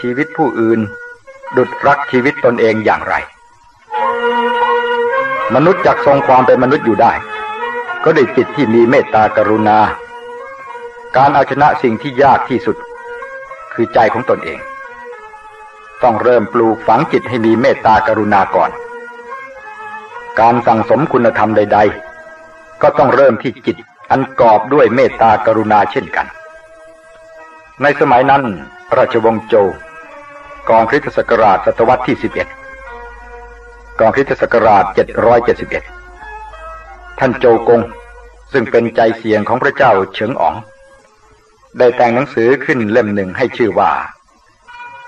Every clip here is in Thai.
ชีวิตผู้อื่น ดุดรักชีวิตตนเองอย่างไร มนุษย์จักทรงความเป็นมนุษย์อยู่ได้ ก็ด้จิตที่มีเมตตากรุณา การเอาชนะสิ่งที่ยากที่สุด คือใจของตนเอง ต้องเริ่มปลูกฝังจิตให้มีเมตตากรุณาก่อน การสั่งสมคุณธรรมใด ๆ ก็ต้องเริ่มที่จิตอันกอบด้วยเมตตากรุณาเช่นกัน ในสมัยนั้น ราชวงศ์โจว กองคริสตศักราชศตวรรษที่สิบเอ็ดกองคริสตศักราชเจ็ดร้อยเจ็ดสิบเอ็ดท่านโจกง ซึ่งเป็นใจเสียงของพระเจ้าเฉิงอ๋อง ได้แต่งหนังสือขึ้นเล่มหนึ่งให้ชื่อว่า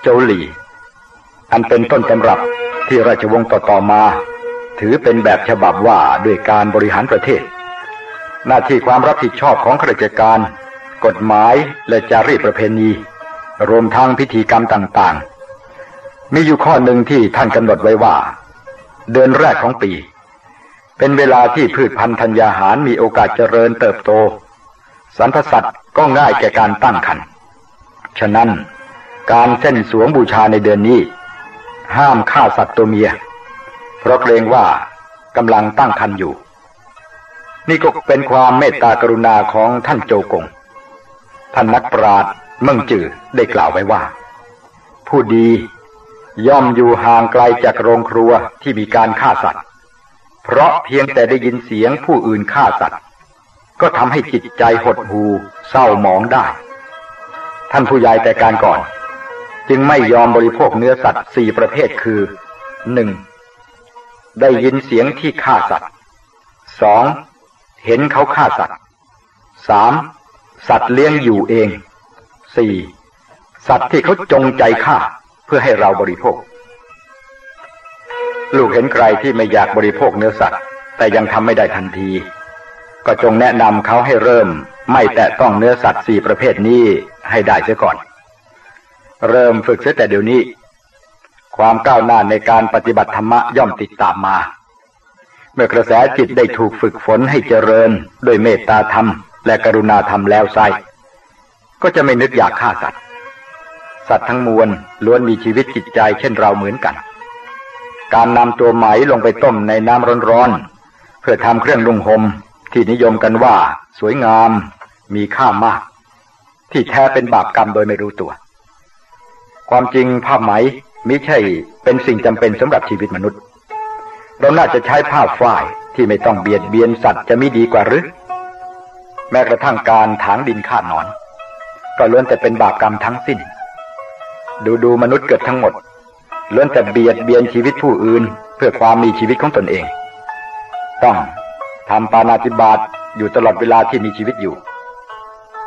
โจหลีอันเป็นต้นตำรับที่ราชวงศ์ต่อๆมา ถือเป็นแบบฉบับว่าด้วยการบริหารประเทศ หน้าที่ความรับผิดชอบของข้าราชการ กฎหมายและจารีตประเพณีรวมทั้งพิธีกรรมต่างๆ มีอยู่ข้อหนึ่งที่ท่านกำหนดไว้ว่า เดือนแรกของปี เป็นเวลาที่พืชพันธุ์ธัญญาหารมีโอกาสเจริญเติบโตสรรพสัตว์ก็ง่ายแก่การตั้งครรภ์ฉะนั้นการเส้นสวงบูชาในเดือนนี้ ห้ามฆ่าสัตว์ตัวเมีย เพราะเกรงว่ากำลังตั้งครรภ์อยู่ นี่ก็เป็นความเมตตากรุณาของท่านโจกง ท่านนักปราชญ์เมืองจือได้กล่าวไว้ว่า ผู้ดี ย่อมอยู่ห่างไกลจากโรงครัวที่มีการฆ่าสัตว์ เพราะเพียงแต่ได้ยินเสียงผู้อื่นฆ่าสัตว์ ก็ทำให้จิตใจหดหูเศร้าหมองได้ ท่านผู้ใหญ่แต่การก่อน จึงไม่ยอมบริโภคเนื้อสัตว์สี่ประเภทคือหนึ่งได้ยินเสียงที่ฆ่าสัตว์สองเห็นเขาฆ่าสัตว์สามสัตว์เลี้ยงอยู่เองสี่สัตว์ที่เขาจงใจฆ่า พื่อให้เราบริโภค ลูกเห็นใครที่ไม่อยากบริโภคเนื้อสัตว์ แต่ยังทำไม่ได้ทันที ก็จงแนะนำเขาให้เริ่ม ไม่แตะต้องเนื้อสัตว์สี่ประเภทนี้ให้ได้เสียก่อน เริ่มฝึกเสียแต่เดี๋ยวนี้ ความก้าวหน้าในการปฏิบัติธรรมย่อมติดตามมา เมื่อกระแสจิตได้ถูกฝึกฝนให้เจริญ ด้วยเมตตาธรรม และกรุณาธรรมแล้วไซก็จะไม่นึกอยากฆ่าสัตว์ สัตว์ทั้งมวลล้วนมีชีวิตจิตใจเช่นเราเหมือนกัน การนำตัวไหมลงไปต้มในน้ำร้อนๆ เพื่อทำเครื่องนุ่งหมที่นิยมกันว่าสวยงาม มีค่ามาก ที่แท้เป็นบาปกรรมโดยไม่รู้ตัว ความจริงผ้าไหมมิใช่เป็นสิ่งจำเป็นสำหรับชีวิตมนุษย์ เราน่าจะใช้ผ้าฝ้ายที่ไม่ต้องเบียดเบียนสัตว์จะม่ดีกว่าหรือ แม้กระทั่งการถางดินฆ่านอน ก็ล้วนแต่เป็นบาปกรรมทั้งสิ้น ดูดูมนุษย์เกิดทั้งหมดล้วนแต่เบียดเบียนชีวิตผู้อื่น เพื่อความมีชีวิตของตนเอง ต้องทำปานาติบาตอยู่ตลอดเวลาที่มีชีวิตอยู่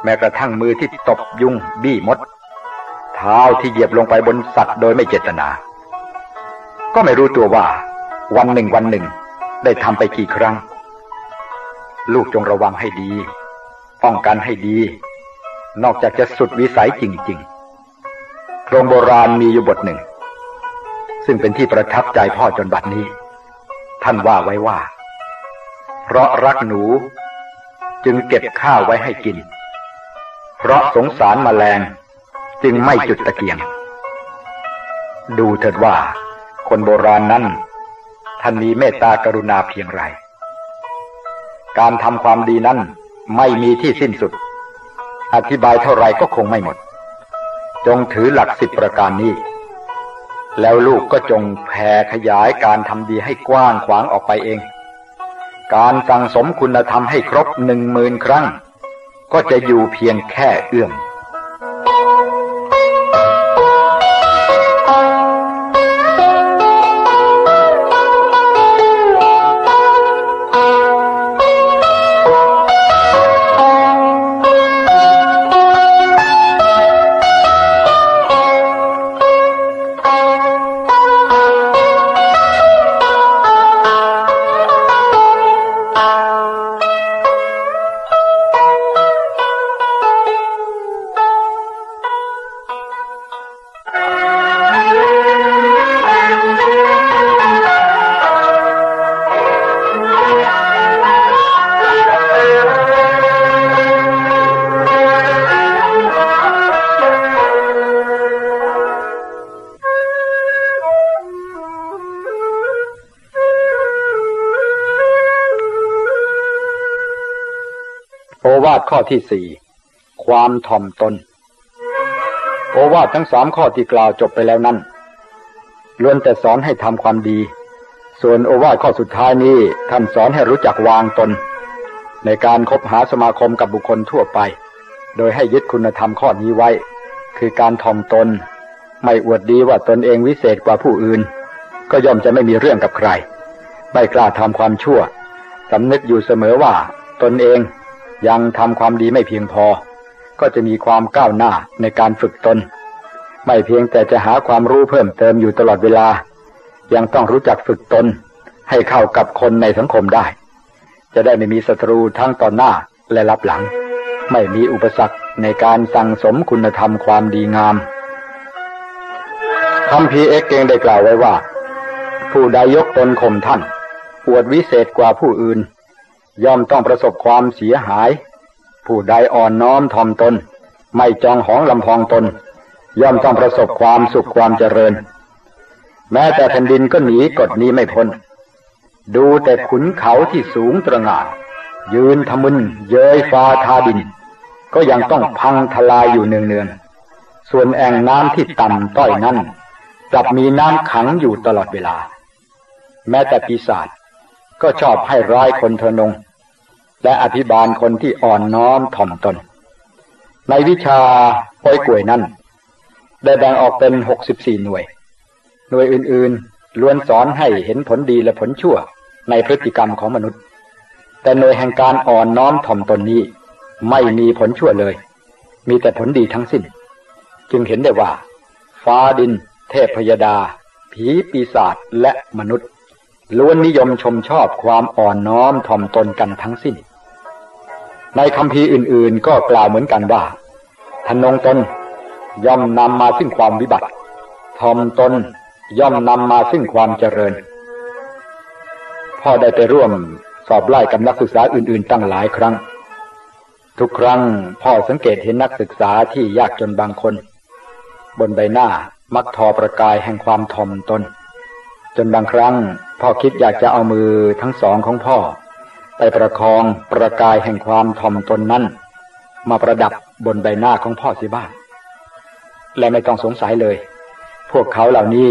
แม้กระทั่งมือที่ตบยุงบี้มด เท้าที่เหยียบลงไปบนสัตว์โดยไม่เจตนา ก็ไม่รู้ตัวว่า วันหนึ่งวันหนึ่ง ได้ทำไปกี่ครั้ง ลูกจงระวังให้ดี ป้องกันให้ดี นอกจากจะสุดวิสัยจริง ๆ รงโบราณมีอยู่บทหนึ่ง ซึ่งเป็นที่ประทับใจพ่อจนบัดนี้ ท่านว่าไว้ว่า เพราะรักหนูจึงเก็บข้าวไว้ให้กิน เพราะสงสารมแมลงจึงไม่จุดตะเกียง ดูเถิดว่าคนโบราณนั้นท่านมีเมตตากรุณาเพียงไร การทำความดีนั้นไม่มีที่สิ้นสุด อธิบายเท่าไรก็คงไม่หมด จงถือหลักสิบประการนี้ แล้วลูกก็จงแผ่ขยายการทำดีให้กว้างขวางออกไปเอง การสั่งสมคุณธรรมให้ครบหนึ่งหมื่นครั้ง ก็จะอยู่เพียงแค่เอื้อม ข้อที่สี่ความถ่อมตน โอวาททั้งสามข้อที่กล่าวจบไปแล้วนั้นล้วนแต่สอนให้ทำความดี ส่วนโอวาทข้อสุดท้ายนี้ท่านสอนให้รู้จักวางตน ในการคบหาสมาคมกับบุคคลทั่วไป โดยให้ยึดคุณธรรมข้อนี้ไว้ คือการถ่อมตน ไม่อวดดีว่าตนเองวิเศษกว่าผู้อื่น ก็ย่อมจะไม่มีเรื่องกับใคร ไม่กล้าทำความชั่วสำนึกอยู่เสมอว่าตนเอง ยังทำความดีไม่เพียงพอ ก็จะมีความก้าวหน้าในการฝึกตน ไม่เพียงแต่จะหาความรู้เพิ่มเติมอยู่ตลอดเวลา ยังต้องรู้จักฝึกตน ให้เข้ากับคนในสังคมได้ จะได้ไม่มีศัตรูทั้งต่อหน้าและรับหลัง ไม่มีอุปสรรคในการสั่งสมคุณธรรมความดีงามคำพีเอกเกงได้กล่าวไว้ว่า ผู้ใดยกตนข่มท่าน อวดวิเศษกว่าผู้อื่น ย่อมต้องประสบความเสียหาย ผู้ใดอ่อนน้อมถ่อมตน ไม่จองหองลำพองตน ย่อมต้องประสบความสุขความเจริญ แม้แต่แผ่นดินก็หนีกฎนี้ไม่พ้น ดูแต่ขุนเขาที่สูงตระหง่านยืนทะมึนเย้ยฟ้าทาดิน ก็ยังต้องพังทลายอยู่เนืองๆส่วนแอ่งน้ำที่ต่ำต้อยนั้นกลับมีน้ำขังอยู่ตลอดเวลา แม้แต่ปีศาจ ก็ชอบให้ร้ายคนเทนง และอภิบาลคนที่อ่อนน้อมถ่อมตน ในวิชาป้อยกลวยนั้น ได้แบ่งออกเป็นหกสิบสี่หน่วย หน่วยอื่นๆ ล้วนสอนให้เห็นผลดีและผลชั่วในพฤติกรรมของมนุษย์ แต่หน่วยแห่งการอ่อนน้อมถ่อมตนนี้ ไม่มีผลชั่วเลย มีแต่ผลดีทั้งสิ้น จึงเห็นได้ว่า ฟ้าดิน เทพพยดา ผีปีศาจและมนุษย์ ล้วนนิยมชมชอบความอ่อนน้อมถ่อมตนกันทั้งสิ้น ในคำพีอื่นๆ ก็กล่าวเหมือนกันว่าทนงตนย่อมนำมาซึ่งความวิบัติถ่อมตนย่อมนำมาซึ่งความเจริญ พ่อได้ไปร่วมสอบไล่กับนักศึกษาอื่นๆ ตั้งหลายครั้ง ทุกครั้งพ่อสังเกตเห็นนักศึกษาที่ยากจนบางคน บนใบหน้ามักทอประกายแห่งความถ่อมตน จนบางครั้ง พ่อคิดอยากจะเอามือทั้งสองของพ่อ ไปประคองประกายแห่งความถ่อมตนนั้น มาประดับบนใบหน้าของพ่อสิบ้าง และไม่ต้องสงสัยเลย พวกเขาเหล่านี้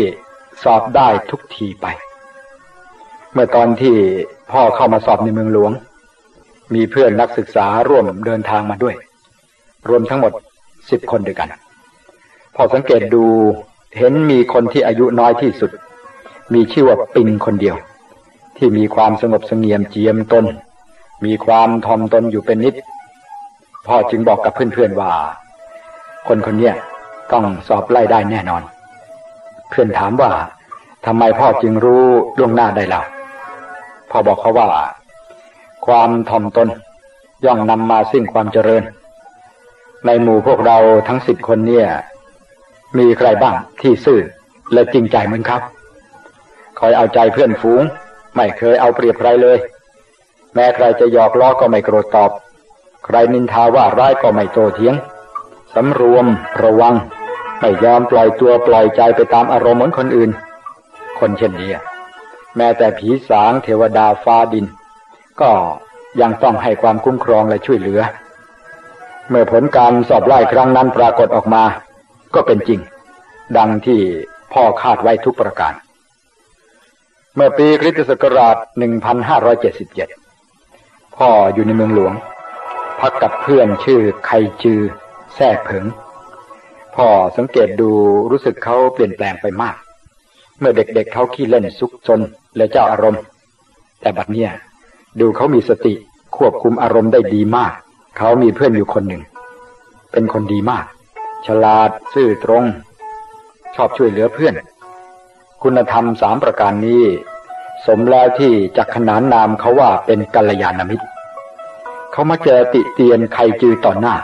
สอบได้ทุกทีไป เมื่อตอนที่พ่อเข้ามาสอบในเมืองหลวง มีเพื่อนนักศึกษาร่วมเดินทางมาด้วย รวมทั้งหมดสิบคนด้วยกัน พอสังเกตดูเห็นมีคนที่อายุน้อยที่สุด มีชื่อว่าปิงคนเดียว ที่มีความสงบสงเงียมเจียมตน มีความทอมตนอยู่เป็นนิด พ่อจึงบอกกับเพื่อนๆว่า คนคนนี้ต้องสอบไล่ได้แน่นอน เพื่อนถามว่าทำไมพ่อจึงรู้ล่วงหน้าได้ล่ะพ่อบอกเขาว่า ความทอมตนย่องนำมาซึ่งความเจริญ ในหมู่พวกเราทั้งสิบคนเนี่ย มีใครบ้างที่ซื่อและจริงใจเหมือนครับ คอยเอาใจเพื่อนฝูง ไม่เคยเอาเปรียบใครเลย แม้ใครจะหยอกล้อก็ไม่โกรธตอบ ใครนินทาว่าร้ายก็ไม่โตเถียงสำรวมระวัง ไม่ยอมปล่อยตัวปล่อยใจไปตามอารมณ์เหมือนคนอื่น คนเช่นนี้แม้แต่ผีสางเทวดาฟ้าดิน ก็ยังต้องให้ความคุ้มครองและช่วยเหลือ เมื่อผลการสอบไล่ครั้งนั้นปรากฏออกมา ก็เป็นจริง ดังที่พ่อคาดไว้ทุกประการ เมื่อปีคริสตศักราช 1577 พ่ออยู่ในเมืองหลวง พักกับเพื่อนชื่อไคจือแท้เผิง พ่อสังเกตดูรู้สึกเขาเปลี่ยนแปลงไปมาก เมื่อเด็กๆเเขาขี้เล่นซุกซนและเจ้าอารมณ์ แต่บัดเนี้ยดูเขามีสติควบคุมอารมณ์ได้ดีมาก เขามีเพื่อนอยู่คนหนึ่ง เป็นคนดีมาก ฉลาดซื่อตรง ชอบช่วยเหลือเพื่อน คุณธรรมสามประการนี้ สมแล้วที่จักขนานนามเขาว่าเป็นกัลยาณมิตร เขามาเจอติเตียนใครจือต่อหน้า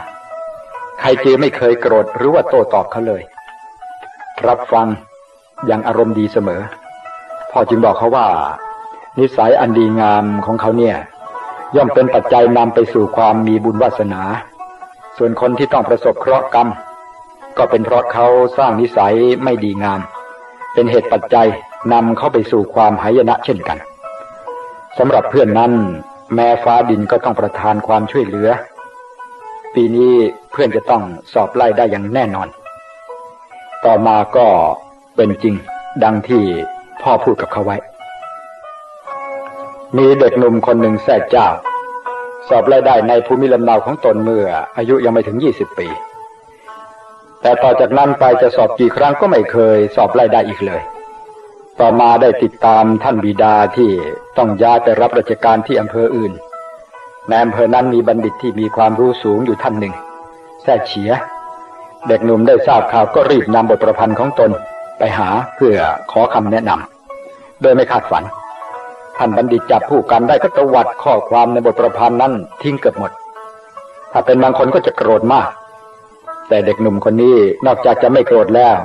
ใครจือไม่เคยโกรธหรือว่าโต้ตอบเขาเลย รับฟังอย่างอารมณ์ดีเสมอ พ่อจึงบอกเขาว่า นิสัยอันดีงามของเขาเนี่ย ย่อมเป็นปัจจัยนำไปสู่ความมีบุญวาสนา ส่วนคนที่ต้องประสบเคราะห์กรรม ก็เป็นเพราะเขาสร้างนิสัยไม่ดีงาม เป็นเหตุปัจจัยนำเข้าไปสู่ความหายนะเช่นกันสำหรับเพื่อนนั้น แม้ฟ้าดินก็ต้องประทานความช่วยเหลือ ปีนี้เพื่อนจะต้องสอบไล่ได้อย่างแน่นอน ต่อมาก็เป็นจริงดังที่พ่อพูดกับเขาไว้ มีเด็กหนุ่มคนหนึ่งแท้เจ้า สอบไล่ได้ในภูมิลำเนาของตนเมื่ออายุยังไม่ถึงยี่สิบปี แต่ต่อจากนั้นไปจะสอบกี่ครั้งก็ไม่เคยสอบไล่ได้อีกเลย ต่อมาได้ติดตามท่านบิดาที่ต้องย้ายไปรับราชการที่อำเภออื่นในอำเภอนั้นมีบัณฑิตที่มีความรู้สูงอยู่ท่านหนึ่งแท้เฉีย เด็กหนุ่มได้ทราบข่าวก็รีบนำบทประพันธ์ของตนไปหาเพื่อขอคำแนะนำโดยไม่คาดฝัน ท่านบัณฑิตจับผู้กันได้ก็ตวัดข้อความในบทประพันธ์นั้นทิ้งเกือบหมด ถ้าเป็นบางคนก็จะโกรธมาก แต่เด็กหนุ่มคนนี้นอกจากจะไม่โกรธแล้ว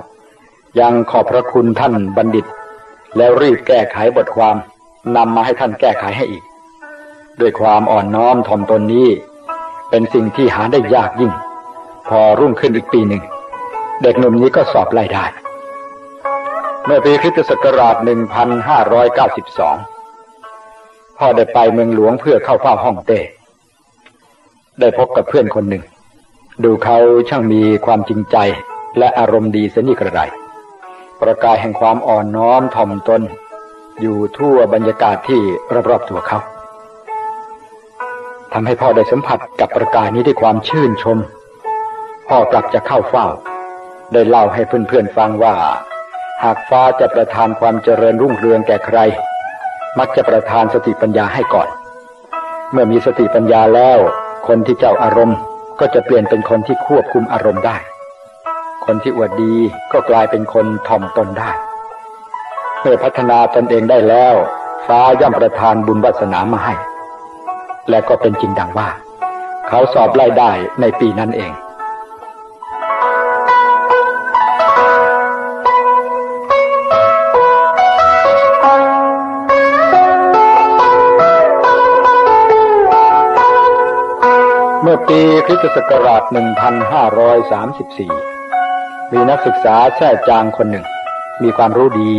ยังขอบพระคุณท่านบัณฑิต แล้วรีบแก้ไขบทความนำมาให้ท่านแก้ไขให้อีก ด้วยความอ่อนน้อมถ่อมตนนี้ เป็นสิ่งที่หาได้ยากยิ่ง พอรุ่งขึ้นอีกปีหนึ่ง เด็กหนุ่มนี้ก็สอบไล่ได้ เมื่อปีคริสตศักราช 1592 พ่อได้ไปเมืองหลวงเพื่อเข้าเฝ้าห้องเต้ได้พบกับเพื่อนคนหนึ่ง ดูเขาช่างมีความจริงใจและอารมณ์ดีเสนิกระไร ประกายแห่งความอ่อนน้อมถ่อมตน อยู่ทั่วบรรยากาศที่รอบๆตัวเขาทำให้พ่อได้สัมผัสกับประกายนี้ด้วยความชื่นชม พ่อกลับจะเข้าเฝ้า ได้เล่าให้เพื่อนๆฟังว่า หากฟ้าจะประทานความเจริญรุ่งเรืองแก่ใคร มักจะประทานสติปัญญาให้ก่อน เมื่อมีสติปัญญาแล้ว คนที่เจ้าอารมณ์ ก็จะเปลี่ยนเป็นคนที่ควบคุมอารมณ์ได้ คนที่อวดดีก็กลายเป็นคนถ่อมตนได้ เมื่อพัฒนาตนเองได้แล้ว ฟ้าย่อมประทานบุญวาสนามาให้ และก็เป็นจริงดังว่า เขาสอบไล่ได้ในปีนั้นเอง เมื่อปีคริสตศักราช 1534 มีนักศึกษาแช่จางคนหนึ่ง มีความรู้ดี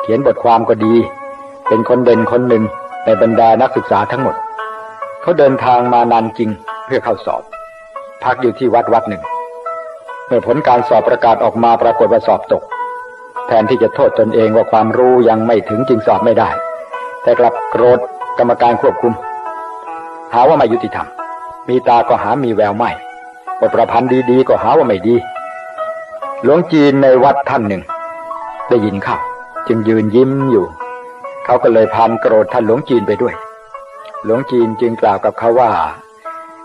เขียนบทความก็ดี เป็นคนเด่นคนหนึ่งในบรรดานักศึกษาทั้งหมด เขาเดินทางมานานจริงเพื่อเข้าสอบ พักอยู่ที่วัดวัดหนึ่ง เมื่อผลการสอบประกาศออกมาปรากฏว่าสอบตก แทนที่จะโทษตนเองว่าความรู้ยังไม่ถึงจึงสอบไม่ได้ แต่กลับโกรธกรรมการควบคุม หาว่าไม่ยุติธรรม มีตาก็หามีแววไม่บทประพันธ์ดีๆก็หาว่าไม่ดี หลวงจีนในวัดท่านหนึ่ง ได้ยินข่าวจึงยืนยิ้มอยู่ เขาก็เลยพานโกรธท่านหลวงจีนไปด้วย หลวงจีนจึงกล่าวกับเขาว่า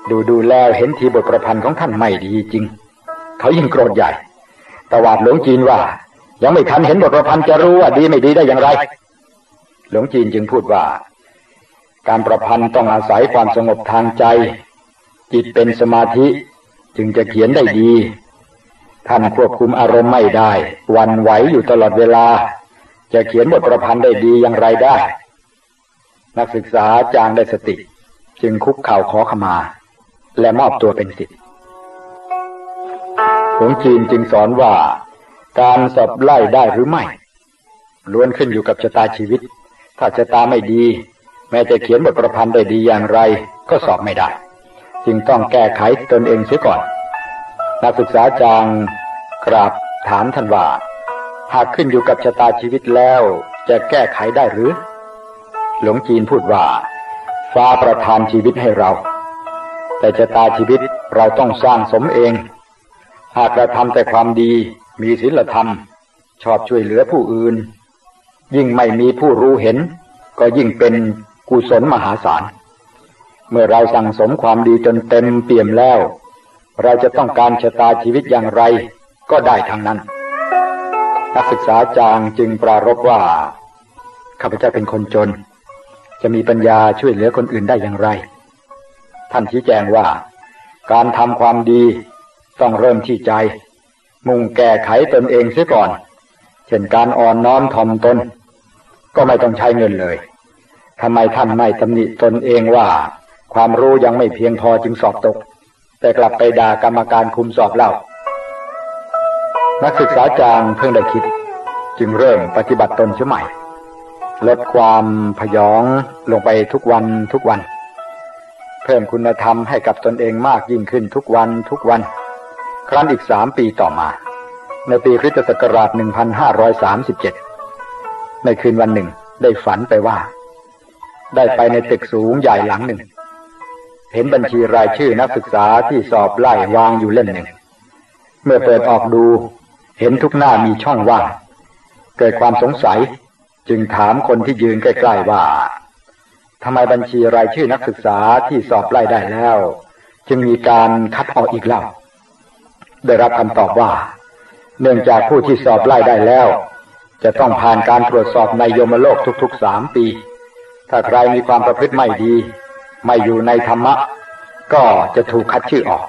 ดูดูแล้วเห็นทีบทประพันธ์ของท่านไม่ดีจริง เขายิ่งโกรธใหญ่ตวาดหลวงจีนว่า ยังไม่ทันเห็นบทประพันธ์จะรู้ว่าดีไม่ดีได้อย่างไร หลวงจีนจึงพูดว่า การประพันธ์ต้องอาศัยความสงบทางใจ จิตเป็นสมาธิจึงจะเขียนได้ดี ท่านควบคุมอารมณ์ไม่ได้ วันไหวอยู่ตลอดเวลา จะเขียนบทประพันธ์ได้ดีอย่างไรได้ นักศึกษาจางได้สติ จึงคุกเข่าขอขมา และมอบตัวเป็นสิทธิ์หลวงจีนจึงสอนว่า การสอบไล่ได้หรือไม่ ล้วนขึ้นอยู่กับชะตาชีวิต ถ้าชะตาไม่ดี แม้จะเขียนบทประพันธ์ได้ดีอย่างไร ก็สอบไม่ได้ จึงต้องแก้ไขตนเองเสียก่อน นักศึกษาจางกราบถามท่านว่า หากขึ้นอยู่กับชะตาชีวิตแล้วจะแก้ไขได้หรือ หลวงจีนพูดว่า ฟ้าประทานชีวิตให้เรา แต่จะตาชีวิตเราต้องสร้างสมเอง หากกระทำแต่ความดีมีศีลธรรม ชอบช่วยเหลือผู้อื่น ยิ่งไม่มีผู้รู้เห็น ก็ยิ่งเป็นกุศลมหาศาล เมื่อเราสั่งสมความดีจนเต็มเปี่ยมแล้ว เราจะต้องการชะตาชีวิตอย่างไร ก็ได้ทั้งนั้น นักศึกษาจางจึงปรารบว่าข้าพเจ้าเป็นคนจน จะมีปัญญาช่วยเหลือคนอื่นได้อย่างไร ท่านชี้แจงว่า การทำความดีต้องเริ่มที่ใจ มุ่งแก้ไขตนเองเสียก่อน เช่นการอ่อนน้อมถ่อมตน ก็ไม่ต้องใช้เงินเลยทำไมท่านไม่ตำหนิตนเองว่า ความรู้ยังไม่เพียงพอจึงสอบตก แต่กลับไปด่ากรรมการคุมสอบเล่า นักศึกษาจางเพิ่งได้คิด จึงเริ่มปฏิบัติตนเสียใหม่ ลดความพยองลงไปทุกวันทุกวัน เพิ่มคุณธรรมให้กับตนเองมากยิ่งขึ้นทุกวันทุกวัน ครั้นอีกสามปีต่อมา ในปีคริสตศักราช 1537 ในคืนวันหนึ่งได้ฝันไปว่า ได้ไปในตึกสูงใหญ่หลังหนึ่ง เห็นบัญชีรายชื่อนักศึกษาที่สอบไล่วางอยู่เล่มหนึ่ง เมื่อเปิดออกดู เห็นทุกหน้ามีช่องว่าง เกิดความสงสัย จึงถามคนที่ยืนใกล้ๆว่าทำไมบัญชีรายชื่อนักศึกษาที่สอบไล่ได้แล้ว จึงมีการคัดออกอีกเล่า ได้รับคำตอบว่า เนื่องจากผู้ที่สอบไล่ได้แล้ว จะต้องผ่านการตรวจสอบในยมโลกทุกๆสามปี ถ้าใครมีความประพฤติไม่ดี ไม่อยู่ในธรรมะ ก็จะถูกคัดชื่อออก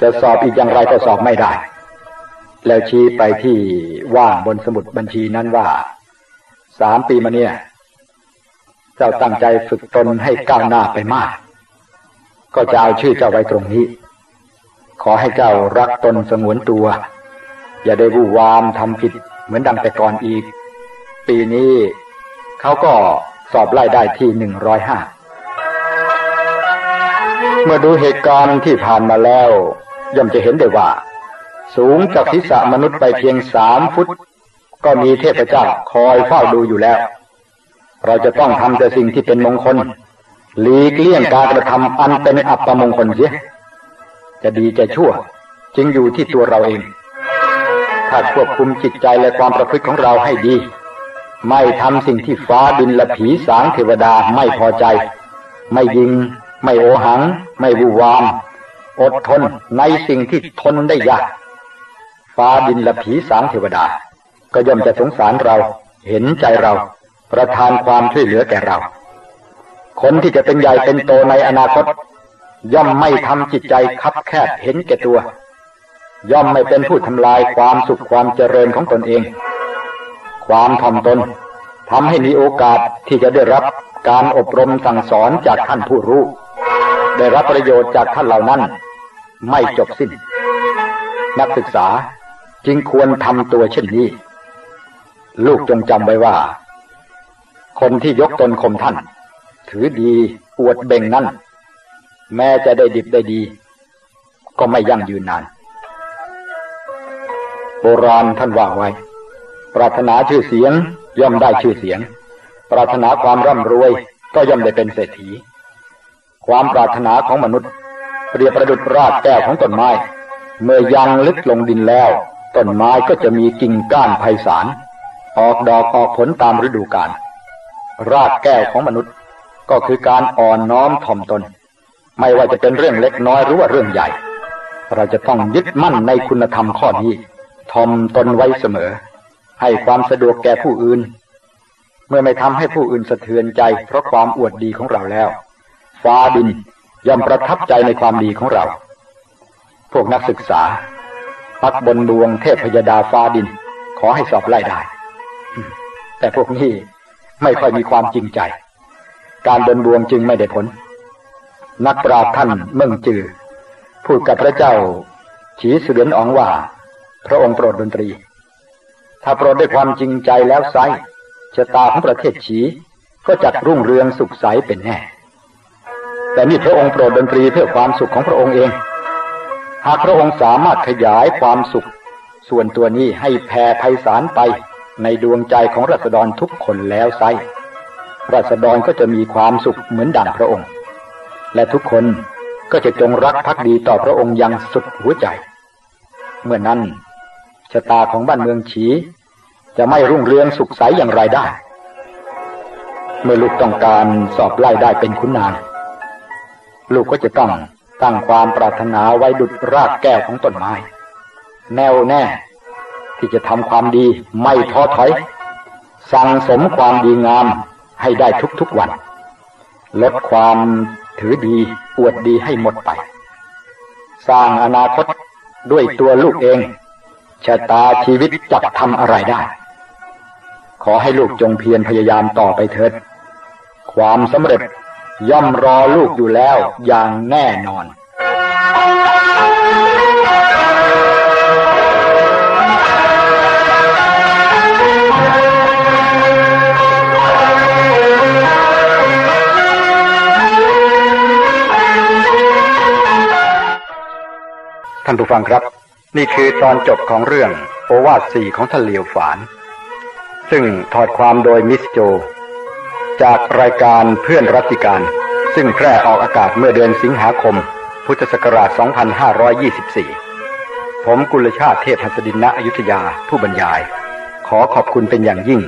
จะสอบอีกอย่างไรก็สอบไม่ได้ แล้วชี้ไปที่ว่างบนสมุดบัญชีนั้นว่าสามปีมาเนี่ยเจ้าตั้งใจฝึกตนให้ก้าวหน้าไปมาก ก็จะเอาชื่อเจ้าไว้ตรงนี้ ขอให้เจ้ารักตนสงวนตัว อย่าได้วู่วามทำผิดเหมือนดังแต่ก่อนอีก ปีนี้เขาก็สอบไล่ได้ที่หนึ่งร้อยห้า เมื่อดูเหตุการณ์ที่ผ่านมาแล้ว ย่อมจะเห็นได้ว่า สูงจากทิศมนุษย์ไปเพียงสามฟุต ก็มีเทพเจ้าคอยเฝ้าดูอยู่แล้ว เราจะต้องทำแต่สิ่งที่เป็นมงคลหลีกเลี่ยงการกระทำอันเป็นอัปมงคลเสียจะดีจะชั่ว จึงอยู่ที่ตัวเราเอง ถ้าควบคุมจิตใจและความประพฤติของเราให้ดี ไม่ทำสิ่งที่ฟ้าดินและผีสางเทวดาไม่พอใจ ไม่ยิง ไม่โอหัง ไม่วูวาม อดทนในสิ่งที่ทนได้ยากฟ้าดินและผีสางเทวดา ก็ย่อมจะสงสารเรา เห็นใจเรา ประทานความช่วยเหลือแก่เรา คนที่จะเป็นใหญ่เป็นโตในอนาคต ย่อมไม่ทำจิตใจคับแคบเห็นแก่ตัว ย่อมไม่เป็นผู้ทำลายความสุขความเจริญของตนเอง ความถ่อมตนทำให้มีโอกาสที่จะได้รับการอบรมสั่งสอนจากท่านผู้รู้ ได้รับประโยชน์จากท่านเหล่านั้น ไม่จบสิ้น นักศึกษาจึงควรทำตัวเช่นนี้ ลูกจงจำไว้ว่า คนที่ยกตนข่มท่าน ถือดีอวดเบ่งนั่นแม้จะได้ดิบได้ดี ก็ไม่ยั่งยืนนาน โบราณท่านว่าไว้ ปรารถนาชื่อเสียงย่อมได้ชื่อเสียง ปรารถนาความร่ำรวยก็ย่อมได้เป็นเศรษฐี ความปรารถนาของมนุษย์ เปรียบประดุจรากแก้วของต้นไม้ เมื่อยังลึกลงดินแล้ว ต้นไม้ก็จะมีกิ่งก้านไพศาลออกดอกออกผลตามฤดูกาลรากแก้วของมนุษย์ก็คือการอ่อนน้อมถ่อมตน ไม่ว่าจะเป็นเรื่องเล็กน้อยหรือว่าเรื่องใหญ่ เราจะต้องยึดมั่นในคุณธรรมข้อนี้ถ่อมตนไว้เสมอ ให้ความสะดวกแก่ผู้อื่น เมื่อไม่ทำให้ผู้อื่นสะเทือนใจ เพราะความอวดดีของเราแล้ว ฟ้าดินย่อมประทับใจในความดีของเรา พวกนักศึกษา พักบนดวงเทพพยดาฟ้าดิน ขอให้สอบไล่ได้ แต่พวกนี้ไม่ค่อยมีความจริงใจ การเดินบวงจึงไม่ได้ผล นักปราชญ์ท่านเมืองจือ พูดกับพระเจ้า ฉีเสวียนอ๋องว่า พระองค์โปรดดนตรี ถ้าโปรดด้วยความจริงใจแล้วไซชะตาของประเทศฉีก็จัดรุ่งเรืองสุขใสเป็นแน่ แต่นี่พระองค์โปรดดนตรีเพื่อความสุขของพระองค์เอง หากพระองค์สามารถขยายความสุข ส่วนตัวนี้ให้แผ่ไพศาลไปในดวงใจของรัษฎรทุกคนแล้วไซรัษฎรก็จะมีความสุขเหมือนดั่งพระองค์ และทุกคนก็จะจงรักภักดีต่อพระองค์อย่างสุดหัวใจ เมื่อนั้นชะตาของบ้านเมืองฉี จะไม่รุ่งเรืองสุขใสอย่างไรได้ เมื่อลูกต้องการสอบไล่ได้เป็นคุณนาง ลูกก็จะต้องตั้งความปรารถนาไว้ดุดรากแก้วของต้นไม้ แน่วแน่ ที่จะทำความดีไม่ท้อถอย สั่งสมความดีงามให้ได้ทุกๆวัน ลดความถือดีอวดดีให้หมดไป สร้างอนาคตด้วยตัวลูกเองชะตาชีวิตจับทำอะไรได้ ขอให้ลูกจงเพียรพยายามต่อไปเถิด ความสำเร็จ ย่อมรอลูกอยู่แล้วอย่างแน่นอน ท่านผู้ฟังครับ นี่คือตอนจบของเรื่อง โอวาทสี่ของท่านเลียวฝาน ซึ่งถอดความโดยมิสโจ จากรายการเพื่อนรัติการ ซึ่งแพร่ออกอากาศเมื่อเดือนสิงหาคม พุทธศักราช 2524 ผมกุลชาติเทพหัสดินณอยุธยาผู้บรรยาย ขอขอบคุณเป็นอย่างยิ่ง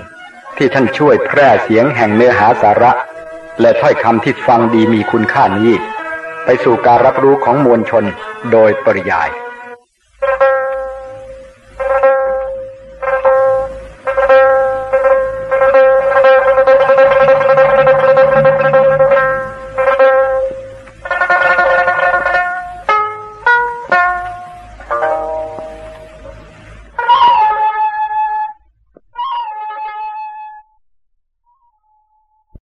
ที่ท่านช่วยแพร่เสียงแห่งเนื้อหาสาระ และถ้อยคำที่ฟังดีมีคุณค่านี้ ไปสู่การรับรู้ของมวลชนโดยปริยาย